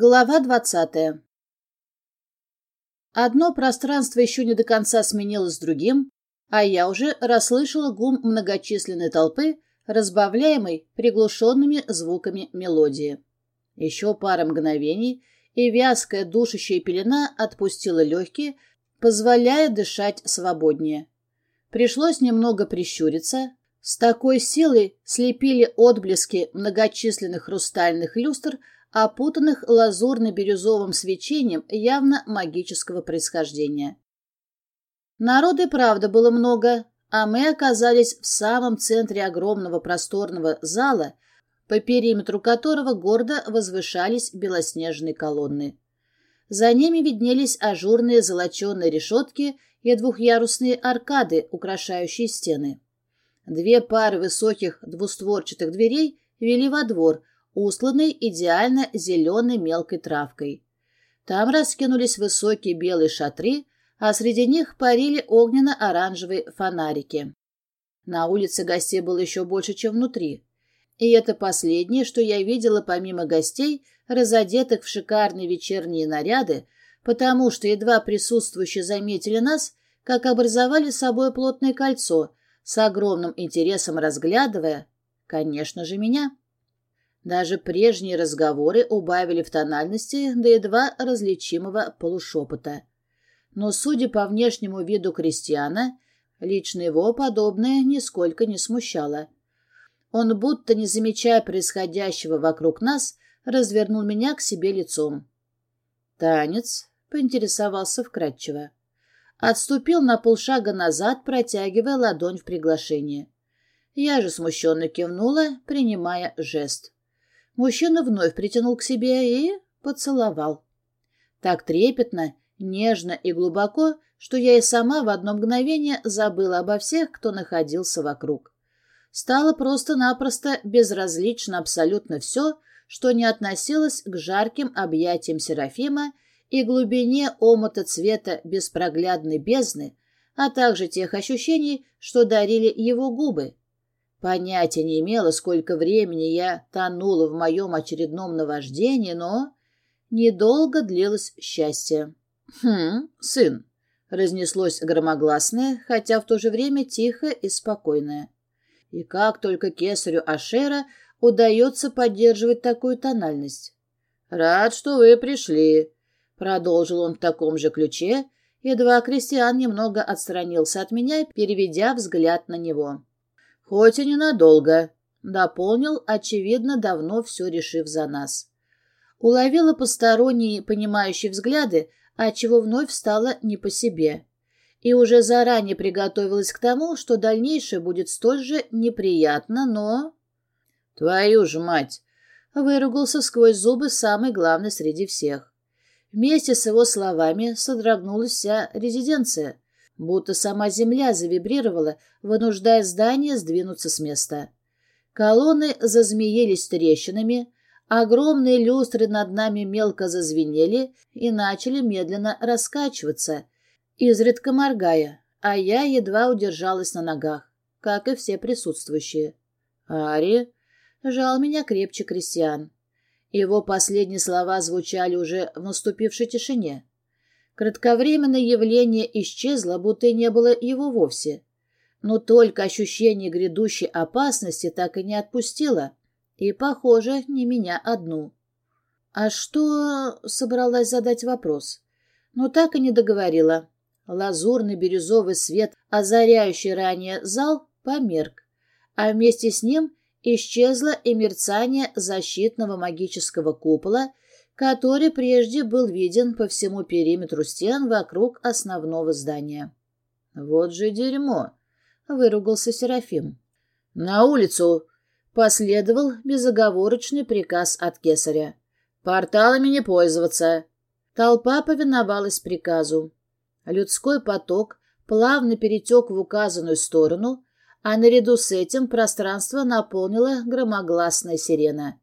Глава двадцатая Одно пространство еще не до конца сменилось другим, а я уже расслышала гум многочисленной толпы, разбавляемой приглушенными звуками мелодии. Еще пара мгновений, и вязкая душащая пелена отпустила легкие, позволяя дышать свободнее. Пришлось немного прищуриться. С такой силой слепили отблески многочисленных хрустальных люстр, опутанных лазурно-бирюзовым свечением явно магического происхождения. Народу и правда было много, а мы оказались в самом центре огромного просторного зала, по периметру которого гордо возвышались белоснежные колонны. За ними виднелись ажурные золоченые решетки и двухъярусные аркады, украшающие стены. Две пары высоких двустворчатых дверей вели во двор, устланный идеально зеленой мелкой травкой. Там раскинулись высокие белые шатры, а среди них парили огненно-оранжевые фонарики. На улице гостей было еще больше, чем внутри. И это последнее, что я видела помимо гостей, разодетых в шикарные вечерние наряды, потому что едва присутствующие заметили нас, как образовали собой плотное кольцо, с огромным интересом разглядывая, конечно же, меня. Даже прежние разговоры убавили в тональности до едва различимого полушепота. Но, судя по внешнему виду крестьяна, лично его подобное нисколько не смущало. Он, будто не замечая происходящего вокруг нас, развернул меня к себе лицом. «Танец?» — поинтересовался вкратчиво. Отступил на полшага назад, протягивая ладонь в приглашение. Я же смущенно кивнула, принимая жест. Мужчина вновь притянул к себе и поцеловал. Так трепетно, нежно и глубоко, что я и сама в одно мгновение забыла обо всех, кто находился вокруг. Стало просто-напросто безразлично абсолютно все, что не относилось к жарким объятиям Серафима и глубине омута цвета беспроглядной бездны, а также тех ощущений, что дарили его губы, Понятия не имела, сколько времени я тонула в моем очередном наваждении, но недолго длилось счастье. «Хм, сын», — разнеслось громогласное, хотя в то же время тихое и спокойное. И как только кесарю Ашера удается поддерживать такую тональность. «Рад, что вы пришли», — продолжил он в таком же ключе, едва крестьян немного отстранился от меня, переведя взгляд на него. «Хоть и ненадолго», — дополнил, очевидно, давно все решив за нас. Уловила посторонние понимающие взгляды, отчего вновь стало не по себе. И уже заранее приготовилась к тому, что дальнейшее будет столь же неприятно, но... «Твою ж мать!» — выругался сквозь зубы самый главный среди всех. Вместе с его словами содрогнулась вся резиденция — будто сама земля завибрировала, вынуждая здание сдвинуться с места. Колонны зазмеились трещинами, огромные люстры над нами мелко зазвенели и начали медленно раскачиваться, изредка моргая, а я едва удержалась на ногах, как и все присутствующие. «Ари!» — жал меня крепче крестьян. Его последние слова звучали уже в наступившей тишине. Кратковременное явление исчезло, будто и не было его вовсе. Но только ощущение грядущей опасности так и не отпустило. И, похоже, не меня одну. «А что...» — собралась задать вопрос. Но так и не договорила. Лазурный бирюзовый свет, озаряющий ранее зал, померк. А вместе с ним исчезло и мерцание защитного магического купола — который прежде был виден по всему периметру стен вокруг основного здания. «Вот же дерьмо!» — выругался Серафим. «На улицу!» — последовал безоговорочный приказ от кесаря. «Порталами не пользоваться!» Толпа повиновалась приказу. Людской поток плавно перетек в указанную сторону, а наряду с этим пространство наполнила громогласная сирена.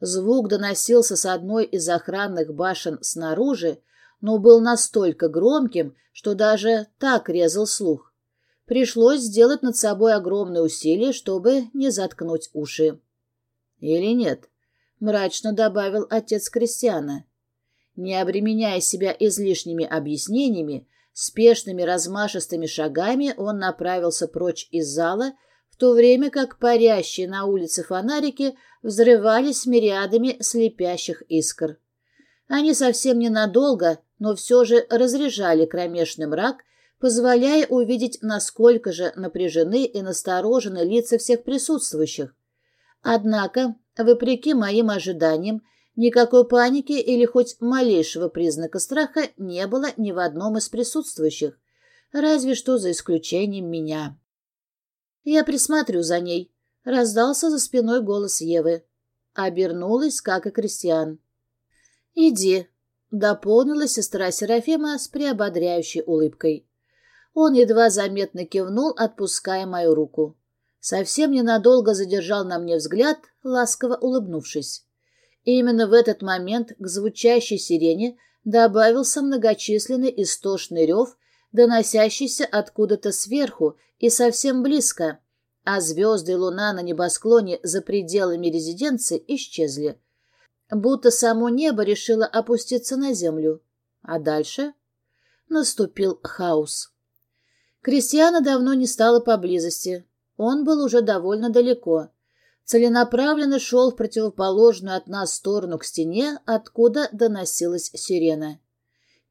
Звук доносился с одной из охранных башен снаружи, но был настолько громким, что даже так резал слух. Пришлось сделать над собой огромное усилие, чтобы не заткнуть уши. Или нет? — мрачно добавил отец Кристиана. Не обременяя себя излишними объяснениями, спешными размашистыми шагами он направился прочь из зала, то время как парящие на улице фонарики взрывались мириадами слепящих искр. Они совсем ненадолго, но все же разряжали кромешный мрак, позволяя увидеть, насколько же напряжены и насторожены лица всех присутствующих. Однако, вопреки моим ожиданиям, никакой паники или хоть малейшего признака страха не было ни в одном из присутствующих, разве что за исключением меня. «Я присмотрю за ней», — раздался за спиной голос Евы. Обернулась, как и Кристиан. «Иди», — дополнила сестра Серафима с приободряющей улыбкой. Он едва заметно кивнул, отпуская мою руку. Совсем ненадолго задержал на мне взгляд, ласково улыбнувшись. И именно в этот момент к звучащей сирене добавился многочисленный истошный рев, доносящийся откуда-то сверху и совсем близко, а звезды и луна на небосклоне за пределами резиденции исчезли. Будто само небо решило опуститься на землю. А дальше наступил хаос. Кристиана давно не стало поблизости, он был уже довольно далеко. Целенаправленно шел в противоположную от нас сторону к стене, откуда доносилась сирена.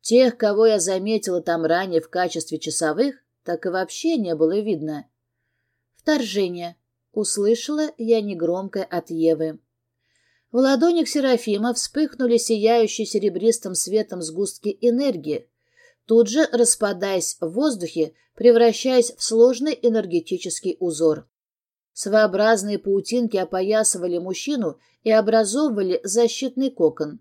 Тех, кого я заметила там ранее в качестве часовых, так и вообще не было видно. «Вторжение», — услышала я негромко от Евы. В ладонях Серафима вспыхнули сияющие серебристым светом сгустки энергии, тут же распадаясь в воздухе, превращаясь в сложный энергетический узор. Своеобразные паутинки опоясывали мужчину и образовывали защитный кокон.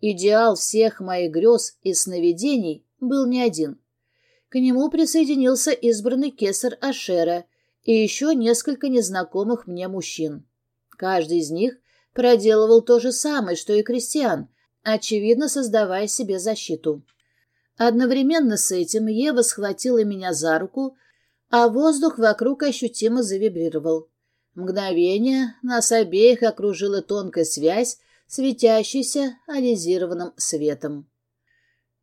Идеал всех моих грез и сновидений был не один. К нему присоединился избранный кесар Ашера и еще несколько незнакомых мне мужчин. Каждый из них проделывал то же самое, что и крестьян, очевидно создавая себе защиту. Одновременно с этим Ева схватила меня за руку, а воздух вокруг ощутимо завибрировал. Мгновение нас обеих окружила тонкая связь, светящаяся ализированным светом.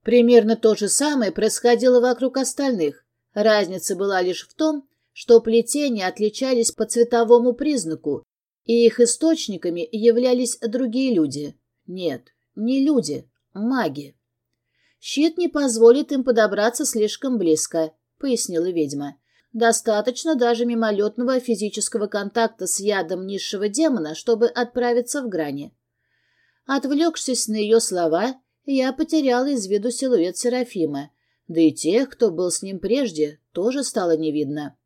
Примерно то же самое происходило вокруг остальных. Разница была лишь в том, что плетения отличались по цветовому признаку, и их источниками являлись другие люди. Нет, не люди, маги. «Щит не позволит им подобраться слишком близко», — пояснила ведьма. «Достаточно даже мимолетного физического контакта с ядом низшего демона, чтобы отправиться в грани». Отвлекшись на ее слова, я потеряла из виду силуэт Серафима, да и тех, кто был с ним прежде, тоже стало не видно.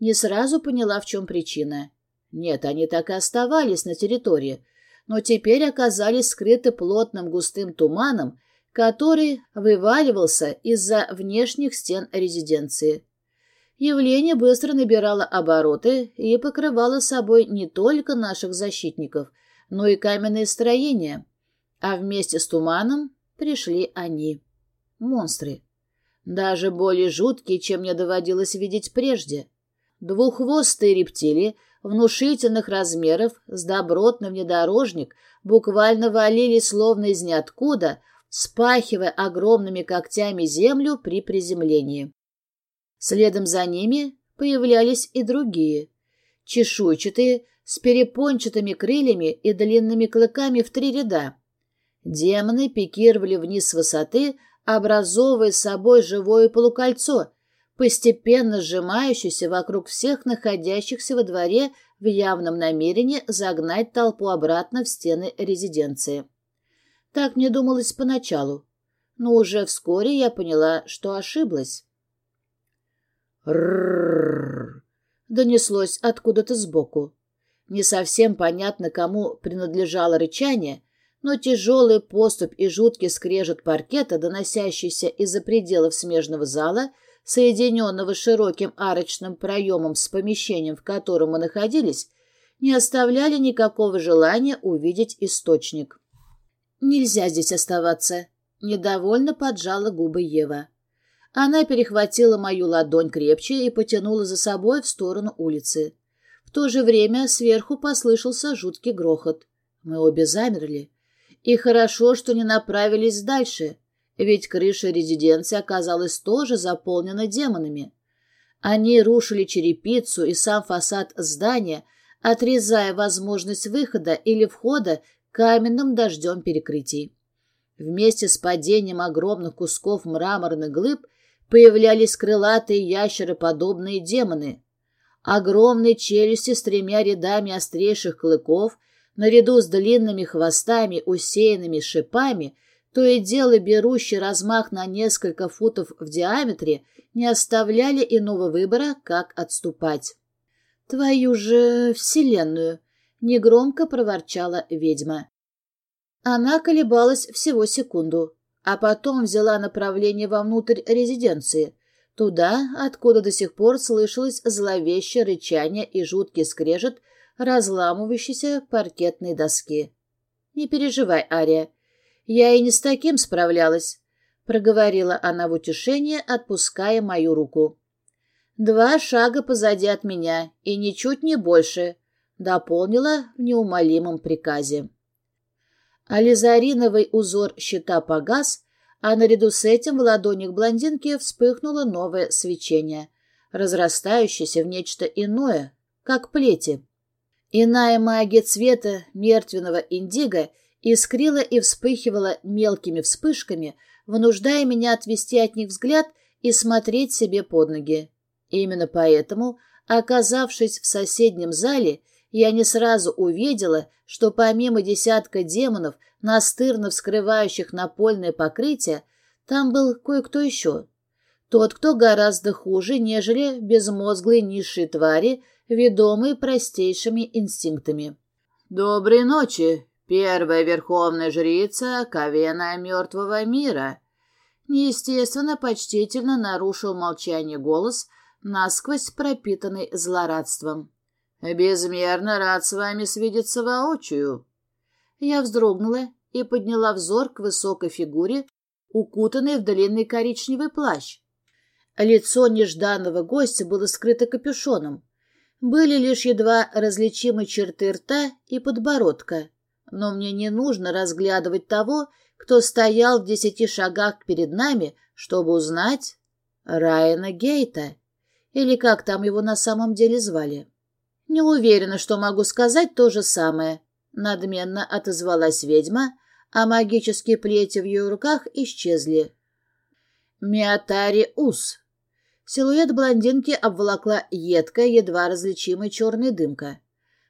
Не сразу поняла, в чем причина. Нет, они так и оставались на территории, но теперь оказались скрыты плотным густым туманом, который вываливался из-за внешних стен резиденции. Явление быстро набирало обороты и покрывало собой не только наших защитников, но и каменные строения, а вместе с туманом пришли они, монстры. Даже более жуткие, чем мне доводилось видеть прежде. Двуххвостые рептилии внушительных размеров с добротный внедорожник буквально валили словно из ниоткуда – спахивая огромными когтями землю при приземлении. Следом за ними появлялись и другие, чешуйчатые, с перепончатыми крыльями и длинными клыками в три ряда. Демоны пикировали вниз с высоты, образовывая собой живое полукольцо, постепенно сжимающееся вокруг всех находящихся во дворе в явном намерении загнать толпу обратно в стены резиденции. Так мне думалось поначалу, но уже вскоре я поняла, что ошиблась. «Рррррр!» — донеслось откуда-то сбоку. Не совсем понятно, кому принадлежало рычание, но тяжелый поступ и жуткий скрежет паркета, доносящийся из-за пределов смежного зала, соединенного широким арочным проемом с помещением, в котором мы находились, не оставляли никакого желания увидеть источник. «Нельзя здесь оставаться», — недовольно поджала губы Ева. Она перехватила мою ладонь крепче и потянула за собой в сторону улицы. То же время сверху послышался жуткий грохот. Мы обе замерли. И хорошо, что не направились дальше, ведь крыша резиденции оказалась тоже заполнена демонами. Они рушили черепицу и сам фасад здания, отрезая возможность выхода или входа каменным дождем перекрытий. Вместе с падением огромных кусков мраморных глыб появлялись крылатые ящероподобные демоны. Огромные челюсти с тремя рядами острейших клыков, наряду с длинными хвостами, усеянными шипами, то и дело берущий размах на несколько футов в диаметре, не оставляли иного выбора, как отступать. «Твою же вселенную!» — негромко проворчала ведьма. Она колебалась всего секунду, а потом взяла направление вовнутрь резиденции, туда, откуда до сих пор слышалось зловещее рычание и жуткий скрежет разламывающейся паркетной доски. «Не переживай, Ария, я и не с таким справлялась», — проговорила она в утешение, отпуская мою руку. «Два шага позади от меня, и ничуть не больше», — дополнила в неумолимом приказе. Ализариновый узор щита погас, а наряду с этим в ладонях блондинки вспыхнуло новое свечение, разрастающееся в нечто иное, как плети. Иная магия цвета мертвенного индиго искрила и вспыхивала мелкими вспышками, вынуждая меня отвести от них взгляд и смотреть себе под ноги. Именно поэтому, оказавшись в соседнем зале, я не сразу увидела, что помимо десятка демонов, настырно вскрывающих напольное покрытие, там был кое-кто еще. Тот, кто гораздо хуже, нежели безмозглые низшие твари, ведомые простейшими инстинктами. «Доброй ночи, первая верховная жрица Ковена Мертвого Мира!» Неестественно, почтительно нарушил молчание голос, насквозь пропитанный злорадством. «Безмерно рад с вами свидеться воочию». Я вздрогнула и подняла взор к высокой фигуре, укутанной в длинный коричневый плащ. Лицо нежданного гостя было скрыто капюшоном. Были лишь едва различимы черты рта и подбородка. Но мне не нужно разглядывать того, кто стоял в десяти шагах перед нами, чтобы узнать Райана Гейта, или как там его на самом деле звали. «Не уверена, что могу сказать то же самое», — надменно отозвалась ведьма, а магические плети в ее руках исчезли. «Миатари Ус». Силуэт блондинки обволокла едкая, едва различимая черная дымка.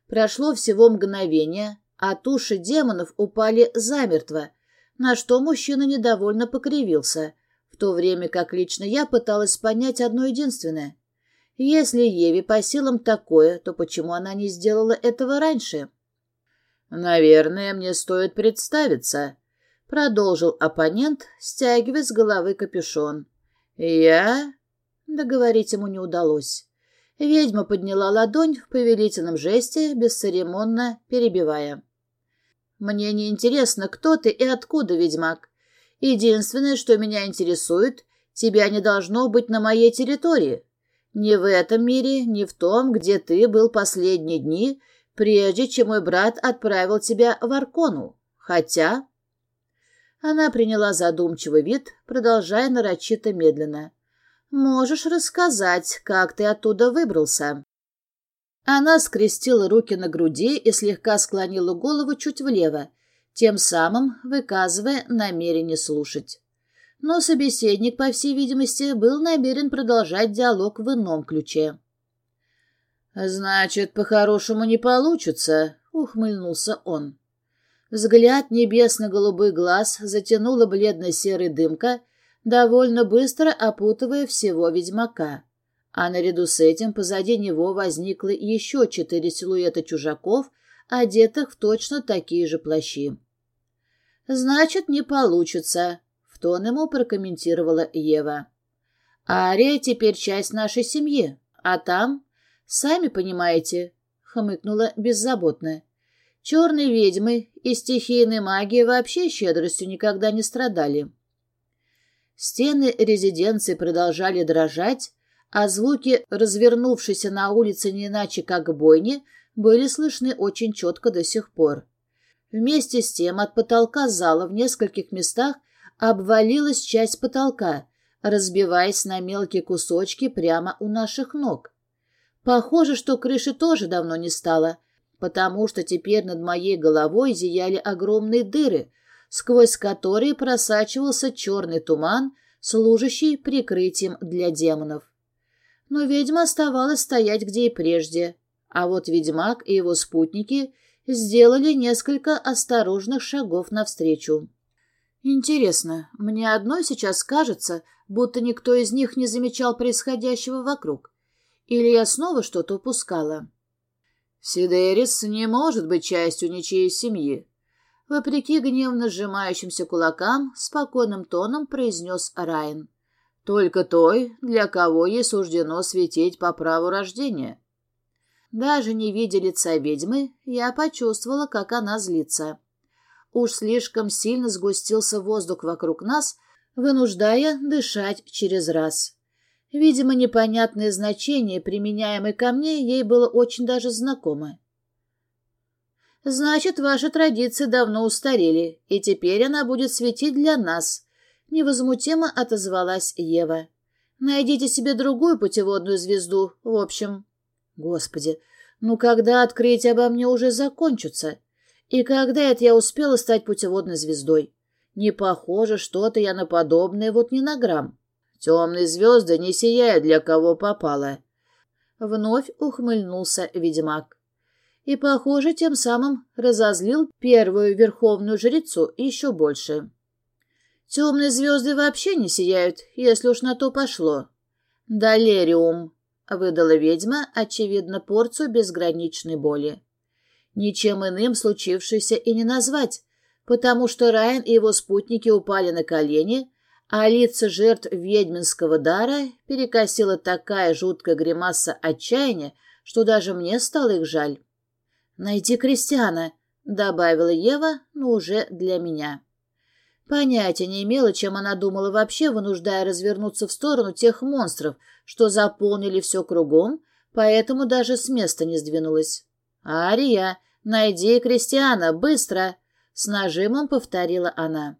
Прошло всего мгновение, а туши демонов упали замертво, на что мужчина недовольно покривился, в то время как лично я пыталась понять одно единственное — если Еве по силам такое, то почему она не сделала этого раньше? «Наверное, мне стоит представиться», — продолжил оппонент, стягивая с головы капюшон. «Я...» — договорить ему не удалось. Ведьма подняла ладонь в повелительном жесте, бесцеремонно перебивая. «Мне не интересно, кто ты и откуда, ведьмак. Единственное, что меня интересует, тебя не должно быть на моей территории. Ни в этом мире, ни в том, где ты был последние дни, прежде чем мой брат отправил тебя в Аркону. Хотя...» Она приняла задумчивый вид, продолжая нарочито медленно. «Можешь рассказать, как ты оттуда выбрался?» Она скрестила руки на груди и слегка склонила голову чуть влево, тем самым выказывая намерение слушать но собеседник, по всей видимости, был намерен продолжать диалог в ином ключе. «Значит, по-хорошему не получится», — ухмыльнулся он. Взгляд небесно-голубый глаз затянула бледно-серая дымка, довольно быстро опутывая всего ведьмака. А наряду с этим позади него возникло еще четыре силуэта чужаков, одетых в точно такие же плащи. «Значит, не получится», тон ему прокомментировала Ева. «Ария теперь часть нашей семьи, а там, сами понимаете», — хмыкнула беззаботно. «Черные ведьмы и стихийные магии вообще щедростью никогда не страдали». Стены резиденции продолжали дрожать, а звуки, развернувшиеся на улице не иначе как бойни, были слышны очень четко до сих пор. Вместе с тем от потолка зала в нескольких местах обвалилась часть потолка, разбиваясь на мелкие кусочки прямо у наших ног. Похоже, что крыши тоже давно не стало, потому что теперь над моей головой зияли огромные дыры, сквозь которые просачивался черный туман, служащий прикрытием для демонов. Но ведьма оставалась стоять где и прежде, а вот ведьмак и его спутники сделали несколько осторожных шагов навстречу. Интересно, мне одной сейчас кажется, будто никто из них не замечал происходящего вокруг. Или я снова что-то упускала? Сидерис не может быть частью ничьей семьи. Вопреки гневно сжимающимся кулакам, спокойным тоном произнес Райан. Только той, для кого ей суждено светить по праву рождения. Даже не видя лица ведьмы, я почувствовала, как она злится. Уж слишком сильно сгустился воздух вокруг нас, вынуждая дышать через раз. Видимо, непонятное значение, применяемое ко мне, ей было очень даже знакомо. «Значит, ваши традиции давно устарели, и теперь она будет светить для нас», — невозмутимо отозвалась Ева. «Найдите себе другую путеводную звезду, в общем». «Господи, ну когда открытия обо мне уже закончатся? И когда это я успела стать путеводной звездой? Не похоже что-то я на подобное вот ни на грамм». Темные звезды не сияют для кого попало. Вновь ухмыльнулся ведьмак. И, похоже, тем самым разозлил первую верховную жрицу еще больше. Темные звезды вообще не сияют, если уж на то пошло. «Далериум», — выдала ведьма, очевидно, порцию безграничной боли. Ничем иным случившееся и не назвать, потому что Райан и его спутники упали на колени, а лица жертв ведьминского дара перекосила такая жуткая гримаса отчаяния, что даже мне стало их жаль. «Найди крестьяна», — добавила Ева, но уже для меня. Понятия не имела, чем она думала вообще, вынуждая развернуться в сторону тех монстров, что заполнили все кругом, поэтому даже с места не сдвинулась. «Ария, найди крестьяна, быстро!» — с нажимом повторила она.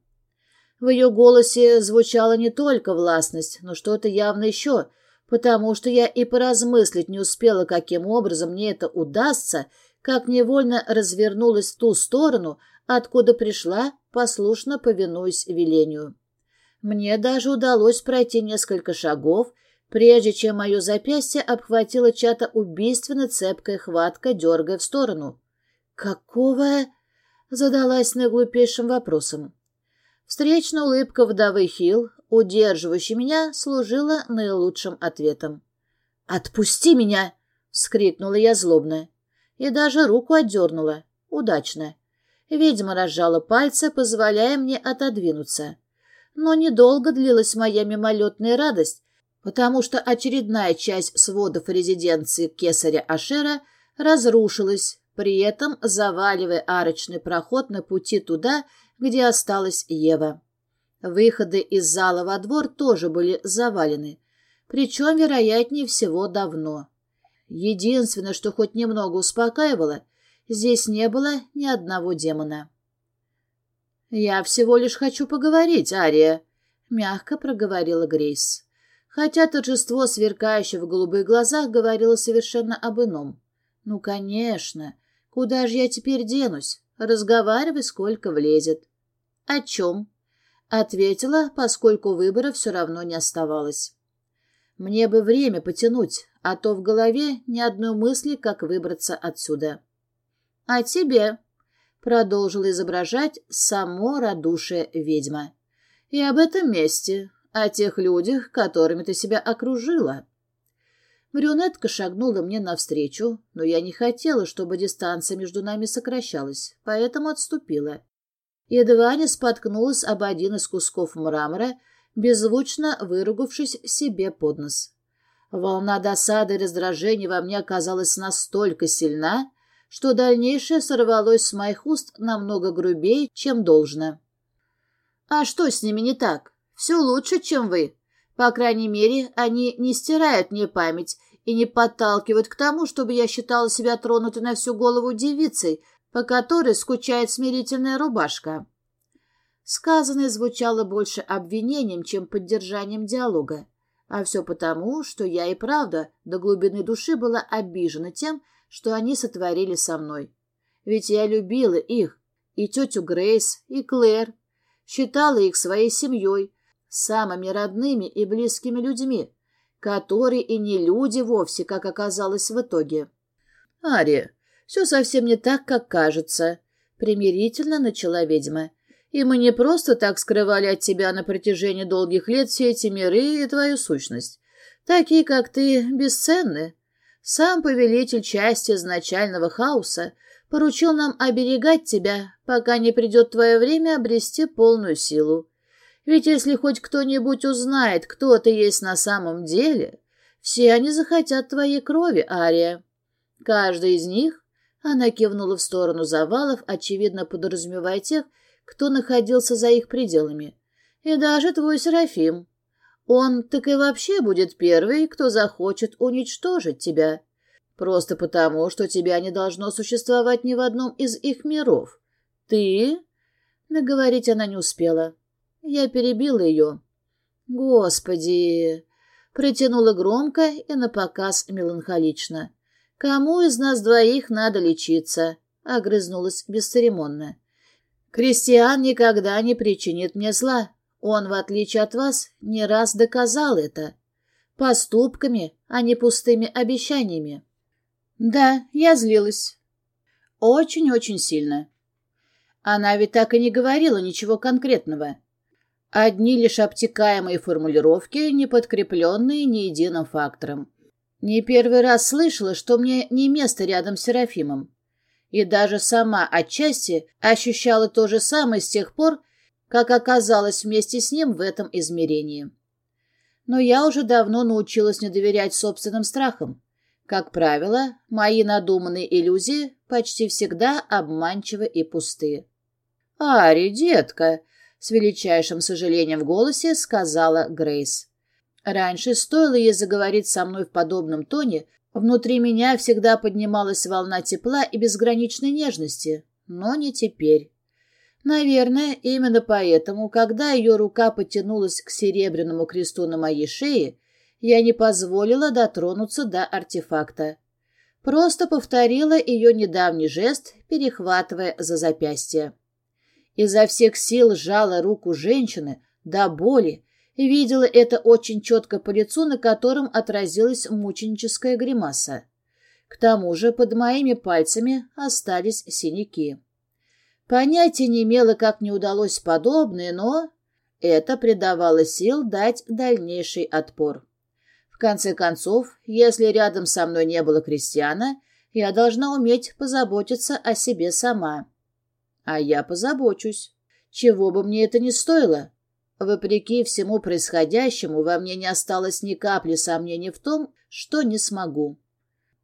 В ее голосе звучала не только властность, но что-то явно еще, потому что я и поразмыслить не успела, каким образом мне это удастся, как невольно развернулась в ту сторону, откуда пришла, послушно повинуясь велению. Мне даже удалось пройти несколько шагов, прежде чем мое запястье обхватило чья-то убийственно цепкая хватка, дергая в сторону. «Какого?» — задалась наиглупейшим вопросом. Встречная улыбка вдовы Хилл, удерживающей меня, служила наилучшим ответом. «Отпусти меня!» — вскрикнула я злобно. И даже руку отдернула. Удачно. Ведьма разжала пальцы, позволяя мне отодвинуться. Но недолго длилась моя мимолетная радость, потому что очередная часть сводов резиденции кесаря Ашера разрушилась, при этом заваливая арочный проход на пути туда, где осталась Ева. Выходы из зала во двор тоже были завалены, причем, вероятнее всего, давно. Единственное, что хоть немного успокаивало, здесь не было ни одного демона. «Я всего лишь хочу поговорить, Ария», — мягко проговорила Грейс. Хотя торжество, сверкающее в голубых глазах, говорило совершенно об ином. «Ну, конечно. Куда же я теперь денусь? Разговаривай, сколько влезет. О чем? Ответила, поскольку выбора все равно не оставалось. Мне бы время потянуть, а то в голове ни одной мысли, как выбраться отсюда. А тебе? Продолжила изображать само радушие ведьма. И об этом месте, о тех людях, которыми ты себя окружила. Брюнетка шагнула мне навстречу, но я не хотела, чтобы дистанция между нами сокращалась, поэтому отступила. Едва не споткнулась об один из кусков мрамора, беззвучно выругавшись себе под нос. Волна досады и раздражения во мне оказалась настолько сильна, что дальнейшее сорвалось с моих уст намного грубее, чем должно. «А что с ними не так? Все лучше, чем вы. По крайней мере, они не стирают мне память и не подталкивают к тому, чтобы я считала себя тронутой на всю голову девицей, по которой скучает смирительная рубашка. Сказанное звучало больше обвинением, чем поддержанием диалога. А все потому, что я и правда до глубины души была обижена тем, что они сотворили со мной. Ведь я любила их, и тетю Грейс, и Клэр, считала их своей семьей, самыми родными и близкими людьми, которые и не люди вовсе, как оказалось в итоге. «Ария, все совсем не так, как кажется», — примирительно начала ведьма. И мы не просто так скрывали от тебя на протяжении долгих лет все эти миры и твою сущность. Такие, как ты, бесценны. Сам повелитель части изначального хаоса поручил нам оберегать тебя, пока не придет твое время обрести полную силу. Ведь если хоть кто-нибудь узнает, кто ты есть на самом деле, все они захотят твоей крови, Ария. Каждый из них, она кивнула в сторону завалов, очевидно подразумевая тех, кто находился за их пределами. И даже твой Серафим. Он так и вообще будет первый, кто захочет уничтожить тебя. Просто потому, что тебя не должно существовать ни в одном из их миров. Ты...» Наговорить она не успела. Я перебила ее. «Господи!» Протянула громко и напоказ меланхолично. «Кому из нас двоих надо лечиться?» Огрызнулась бесцеремонно. Кристиан никогда не причинит мне зла. Он, в отличие от вас, не раз доказал это. Поступками, а не пустыми обещаниями. Да, я злилась. Очень-очень сильно. Она ведь так и не говорила ничего конкретного. Одни лишь обтекаемые формулировки, не подкрепленные ни единым фактором. Не первый раз слышала, что мне не место рядом с Серафимом и даже сама отчасти ощущала то же самое с тех пор, как оказалась вместе с ним в этом измерении. Но я уже давно научилась не доверять собственным страхам. Как правило, мои надуманные иллюзии почти всегда обманчивы и пустые. «Ари, детка!» — с величайшим сожалением в голосе сказала Грейс. Раньше стоило ей заговорить со мной в подобном тоне, Внутри меня всегда поднималась волна тепла и безграничной нежности, но не теперь. Наверное, именно поэтому, когда ее рука потянулась к серебряному кресту на моей шее, я не позволила дотронуться до артефакта. Просто повторила ее недавний жест, перехватывая за запястье. Изо всех сил сжала руку женщины до боли, Видела это очень четко по лицу, на котором отразилась мученическая гримаса. К тому же под моими пальцами остались синяки. Понятия не имела, как не удалось подобное, но это придавало сил дать дальнейший отпор. В конце концов, если рядом со мной не было крестьяна, я должна уметь позаботиться о себе сама. А я позабочусь. Чего бы мне это ни стоило. Вопреки всему происходящему, во мне не осталось ни капли сомнений в том, что не смогу.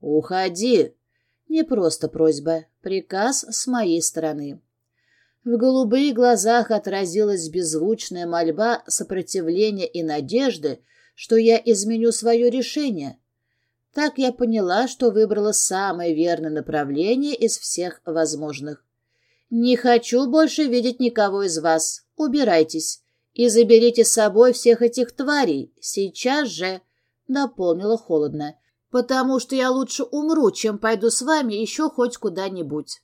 «Уходи!» Не просто просьба, приказ с моей стороны. В голубых глазах отразилась беззвучная мольба сопротивления и надежды, что я изменю свое решение. Так я поняла, что выбрала самое верное направление из всех возможных. «Не хочу больше видеть никого из вас. Убирайтесь и заберите с собой всех этих тварей, сейчас же», — дополнила холодно, «потому что я лучше умру, чем пойду с вами еще хоть куда-нибудь».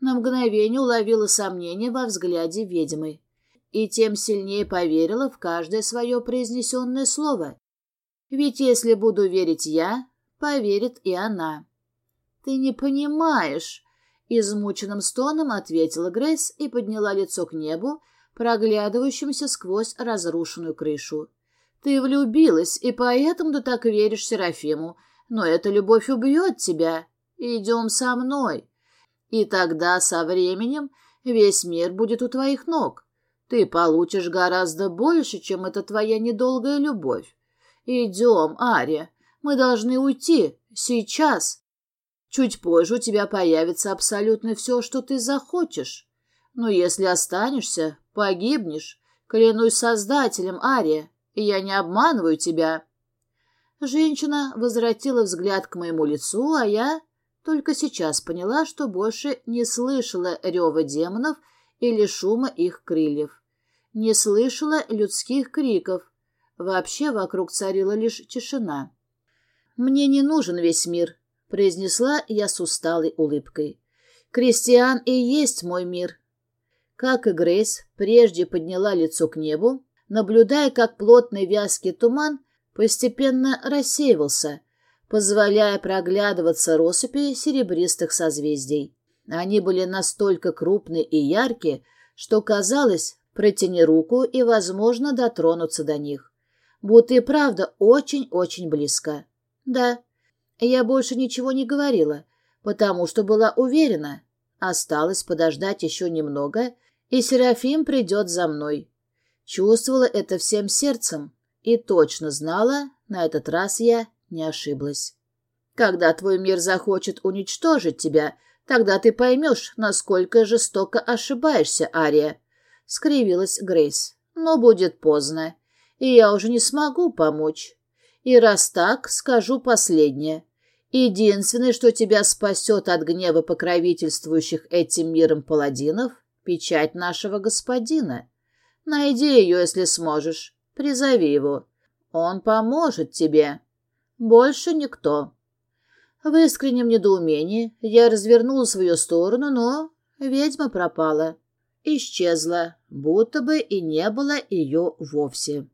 На мгновение уловила сомнение во взгляде ведьмы и тем сильнее поверила в каждое свое произнесенное слово. Ведь если буду верить я, поверит и она. «Ты не понимаешь», — измученным стоном ответила Грейс и подняла лицо к небу, проглядывающимся сквозь разрушенную крышу. «Ты влюбилась, и поэтому ты так веришь Серафиму, но эта любовь убьет тебя. Идем со мной. И тогда со временем весь мир будет у твоих ног. Ты получишь гораздо больше, чем эта твоя недолгая любовь. Идем, Ария, мы должны уйти, сейчас. Чуть позже у тебя появится абсолютно все, что ты захочешь. Но если останешься, Погибнешь. Клянусь создателем, Ария, я не обманываю тебя. Женщина возвратила взгляд к моему лицу, а я Только сейчас поняла, что больше не слышала рева демонов или шума их крыльев. Не слышала людских криков. Вообще вокруг царила лишь тишина. «Мне не нужен весь мир», — произнесла я с усталой улыбкой. «Кристиан и есть мой мир». Как и Грейс, прежде подняла лицо к небу, наблюдая, как плотный вязкий туман постепенно рассеивался, позволяя проглядываться россыпи серебристых созвездий. Они были настолько крупны и яркие, что казалось, протяни руку и, возможно, дотронуться до них. Будто и правда очень-очень близко. Да, я больше ничего не говорила, потому что была уверена. Осталось подождать еще немного, и Серафим придет за мной. Чувствовала это всем сердцем и точно знала, на этот раз я не ошиблась. Когда твой мир захочет уничтожить тебя, тогда ты поймешь, насколько жестоко ошибаешься, Ария, — скривилась Грейс. Но будет поздно, и я уже не смогу помочь. И раз так, скажу последнее. Единственное, что тебя спасет от гнева покровительствующих этим миром паладинов — печать нашего господина. Найди ее, если сможешь. Призови его. Он поможет тебе. Больше никто. В искреннем недоумении я развернула свою сторону, но ведьма пропала. Исчезла, будто бы и не было ее вовсе.